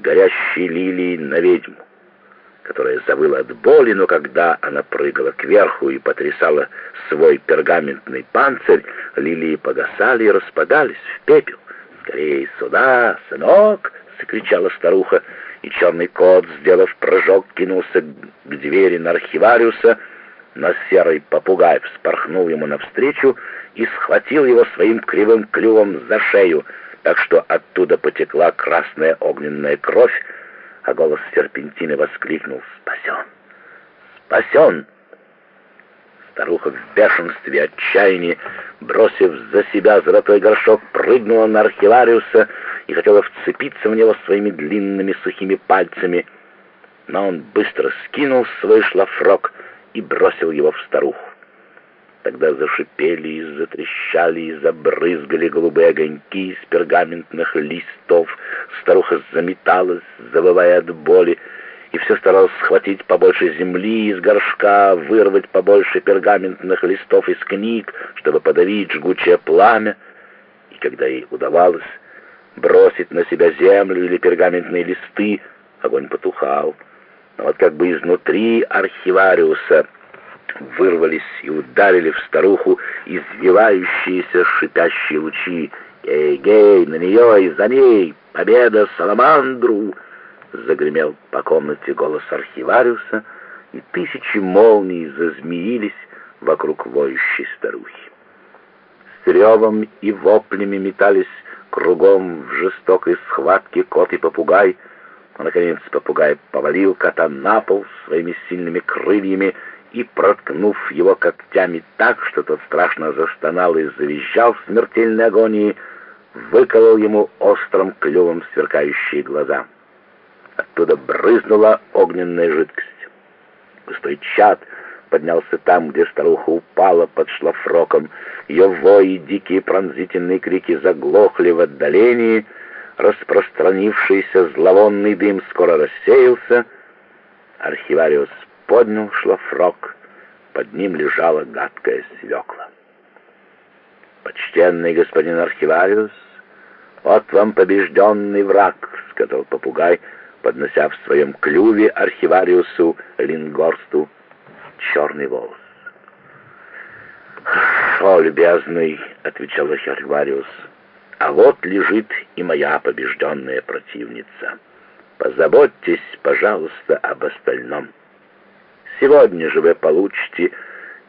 горящей лилии на ведьму, которая завыла от боли, но когда она прыгала кверху и потрясала свой пергаментный панцирь, лилии погасали и распадались в пепел. «Скорее сюда, сынок!» — закричала старуха, и черный кот, сделав прыжок, кинулся к двери на архивариуса, но серый попугай вспорхнул ему навстречу и схватил его своим кривым клювом за шею, так что оттуда потекла красная огненная кровь, а голос серпентины воскликнул «Спасен! Спасен!» Старуха в бешенстве отчаянии, бросив за себя золотой горшок, прыгнула на архивариуса и хотела вцепиться в него своими длинными сухими пальцами, но он быстро скинул свой шлафрок и бросил его в старуху. Тогда зашипели и затрещали и забрызгали голубые огоньки из пергаментных листов. Старуха заметалась, завывая от боли, и все старалась схватить побольше земли из горшка, вырвать побольше пергаментных листов из книг, чтобы подавить жгучее пламя. И когда ей удавалось бросить на себя землю или пергаментные листы, огонь потухал. Но вот как бы изнутри архивариуса вырвались и ударили в старуху извивающиеся шипящие лучи. «Эй-гей, на нее и за ней! Победа Саламандру!» Загремел по комнате голос архивариуса, и тысячи молний зазмеились вокруг воющей старухи. С ревом и воплями метались кругом в жестокой схватке кот и попугай, наконец, попугай повалил кота на пол своими сильными крыльями и, проткнув его когтями так, что тот страшно застонал и завизжал в смертельной агонии, выколол ему острым клювом сверкающие глаза. Оттуда брызнула огненная жидкость. Густой чад поднялся там, где старуха упала под шлафроком. Ее вои дикие пронзительные крики заглохли в отдалении. Распространившийся зловонный дым скоро рассеялся. Архивариус поднял шлафрок. Под ним лежала гадкая свекла. «Почтенный господин архивариус, вот вам побежденный враг», — сказал попугай, — поднося в своем клюве архивариусу Лингорсту черный волос. «Хорошо, любезный», — отвечал архивариус, — «а вот лежит и моя побежденная противница. Позаботьтесь, пожалуйста, об остальном. Сегодня же вы получите,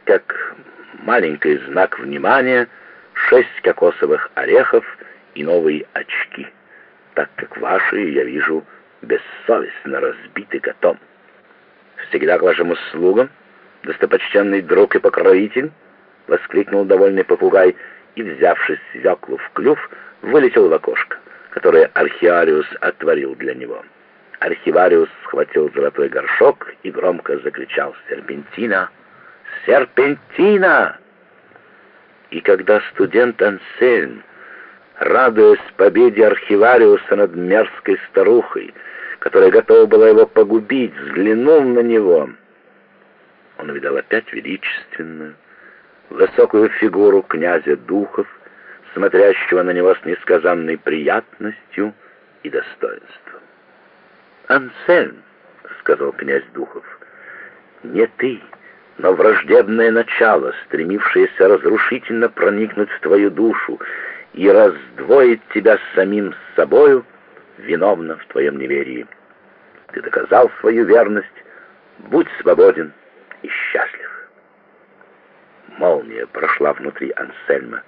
как маленький знак внимания, шесть кокосовых орехов и новые очки, так как ваши, я вижу, — бессовестно разбитый котом. «Всегда к вашим услугам, достопочтенный друг и покровитель!» — воскликнул довольный попугай и, взявшись свеклу в клюв, вылетел в окошко, которое архивариус отворил для него. Архивариус схватил золотой горшок и громко закричал «Серпентина! Серпентина!» И когда студент Ансельм, радуясь победе архивариуса над мерзкой старухой, которая готова была его погубить, взглянул на него. Он увидел опять величественную, высокую фигуру князя Духов, смотрящего на него с несказанной приятностью и достоинством. «Ансельм», — сказал князь Духов, — «не ты, но враждебное начало, стремившееся разрушительно проникнуть в твою душу и раздвоить тебя с самим собою, — виновна в твоем неверии. Ты доказал свою верность, будь свободен и счастлив. Молния прошла внутри Ансельма.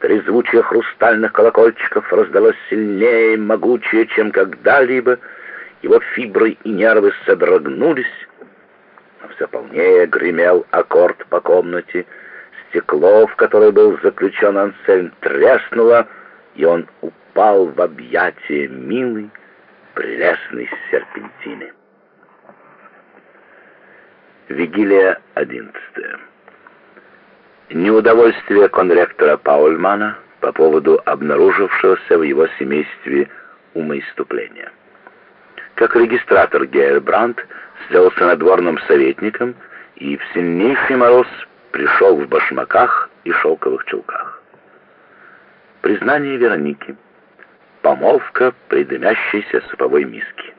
Трезвучие хрустальных колокольчиков раздалось сильнее и могучее, чем когда-либо. Его фибры и нервы содрогнулись, но все полнее гремел аккорд по комнате. Стекло, в которое был заключен Ансельм, треснуло, и он упал в объятия милой, прелестной серпентины. Вигилия одиннадцатая. Неудовольствие конректора Паульмана по поводу обнаружившегося в его семействе умоиступления. Как регистратор Гейербранд сделался надворным советником и в сильнейший мороз пришел в башмаках и шелковых чулках. Признание Вероники – помолвка при дымящейся суповой миске.